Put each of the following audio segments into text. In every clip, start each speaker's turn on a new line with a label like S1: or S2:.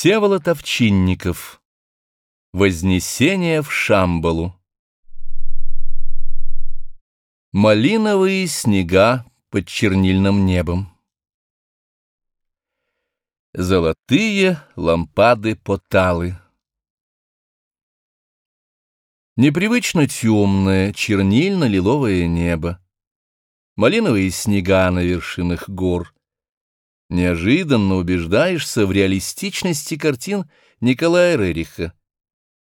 S1: Всеволод Овчинников. Вознесение в Шамбалу. Малиновые снега под чернильным небом. Золотые лампады поталы. Непривычно темное чернильно-лиловое небо. Малиновые снега на вершинах гор — неожиданно убеждаешься в реалистичности картин Николая Рериха.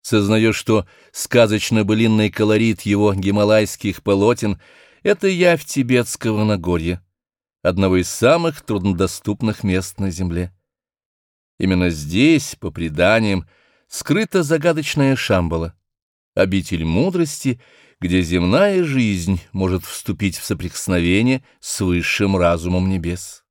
S1: Сознаешь, что сказочно-былинный колорит его гималайских полотен — это явь тибетского Нагорья, одного из самых труднодоступных мест на Земле. Именно здесь, по преданиям, скрыта загадочная Шамбала, обитель мудрости, где земная жизнь может вступить в соприкосновение с высшим разумом небес.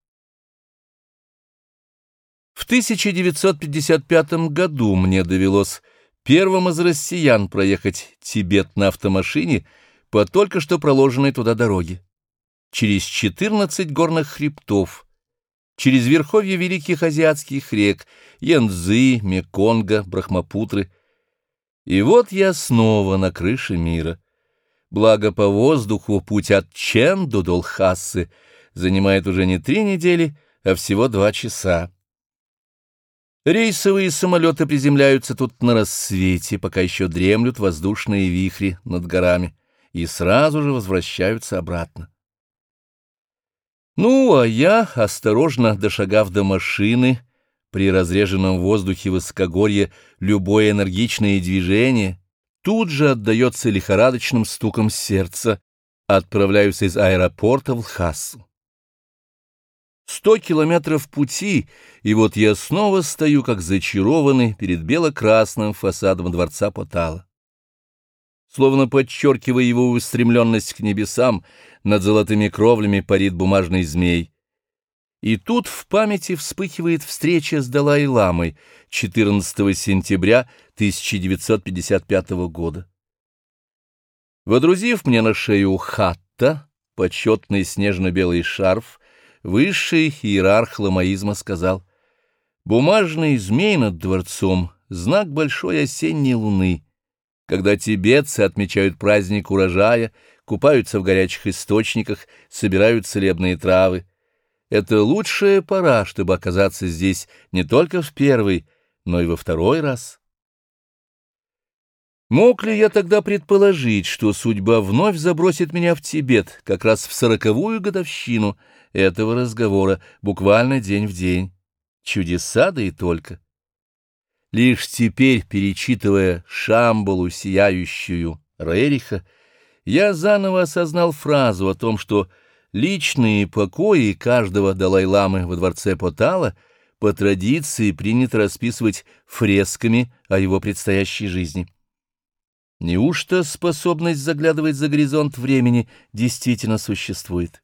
S1: В 1955 году мне довелось первым из россиян проехать Тибет на автомашине по только что проложенной туда дороге. Через 14 горных хребтов, через верховья великих азиатских рек Янцзы, Меконга, Брахмапутры. И вот я снова на крыше мира. Благо по воздуху путь от Чен до Долхасы занимает уже не три недели, а всего два часа. Рейсовые самолеты приземляются тут на рассвете, пока еще дремлют воздушные вихри над горами, и сразу же возвращаются обратно. Ну, а я, осторожно дошагав до машины, при разреженном воздухе высокогорья любое энергичное движение тут же отдается лихорадочным стуком сердца, отправляюсь из аэропорта в Лхасу. Сто километров пути, и вот я снова стою, как зачарованный, перед бело-красным фасадом дворца Потала. Словно подчеркивая его устремленность к небесам, над золотыми кровлями парит бумажный змей. И тут в памяти вспыхивает встреча с Далай-ламой 14 сентября 1955 года. Водрузив мне на шею хатта, почетный снежно-белый шарф, Высший иерарх ламаизма сказал, «Бумажный змей над дворцом — знак большой осенней луны. Когда тибетцы отмечают праздник урожая, купаются в горячих источниках, собирают целебные травы. Это лучшая пора, чтобы оказаться здесь не только в первый, но и во второй раз». Мог ли я тогда предположить, что судьба вновь забросит меня в Тибет как раз в сороковую годовщину — этого разговора буквально день в день. Чудеса да и только. Лишь теперь, перечитывая Шамбалу сияющую Рериха, я заново осознал фразу о том, что личные покои каждого Далай-ламы во дворце Потала по традиции принято расписывать фресками о его предстоящей жизни. Неужто способность заглядывать за горизонт времени действительно существует?